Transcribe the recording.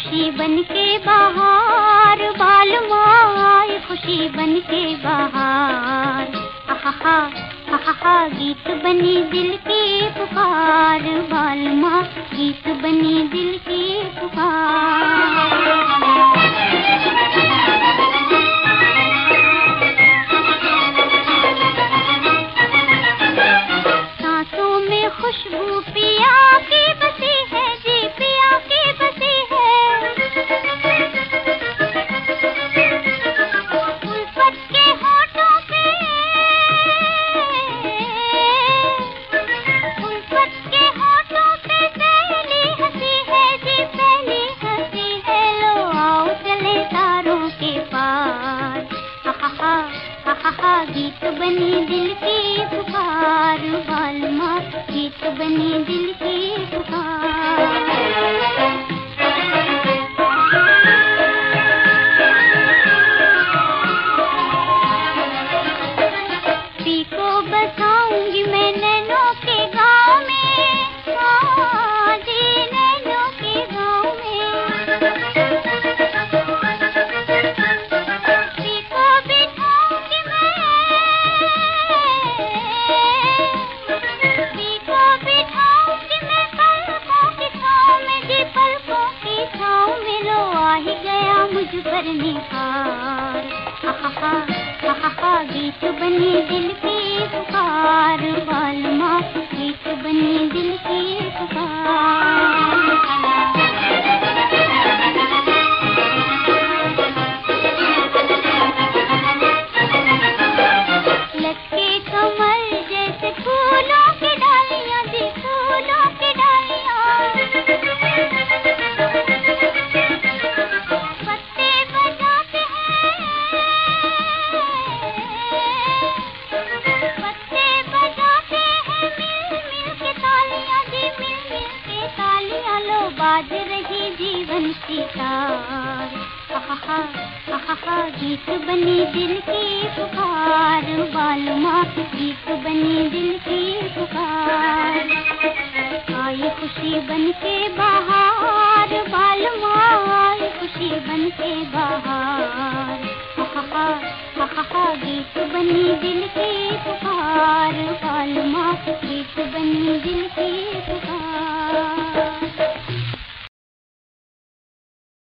खुशी बन के बाहर, बाल माए खुशी बन के बाहर। आहा आहा गीत बनी दिल की पुकार, बाल माँ गीत बनी दिल की पुकार। गीत बने दिल की मुझ पर निहार हा हा हा हा हा हा, गीत बनी दिल की पुकार। बालमा गीत बनी दिल की पुकार। बाज रही जीवन की तार। गीत बनी दिल की पुकार। बालमा, गीत बनी दिल की पुकार। आई खुशी बन के बाहर, बालमा आई खुशी बन के बाहर। गीत बनी दिल की पुकार। बालमा, गीत बनी दिल की पुकार।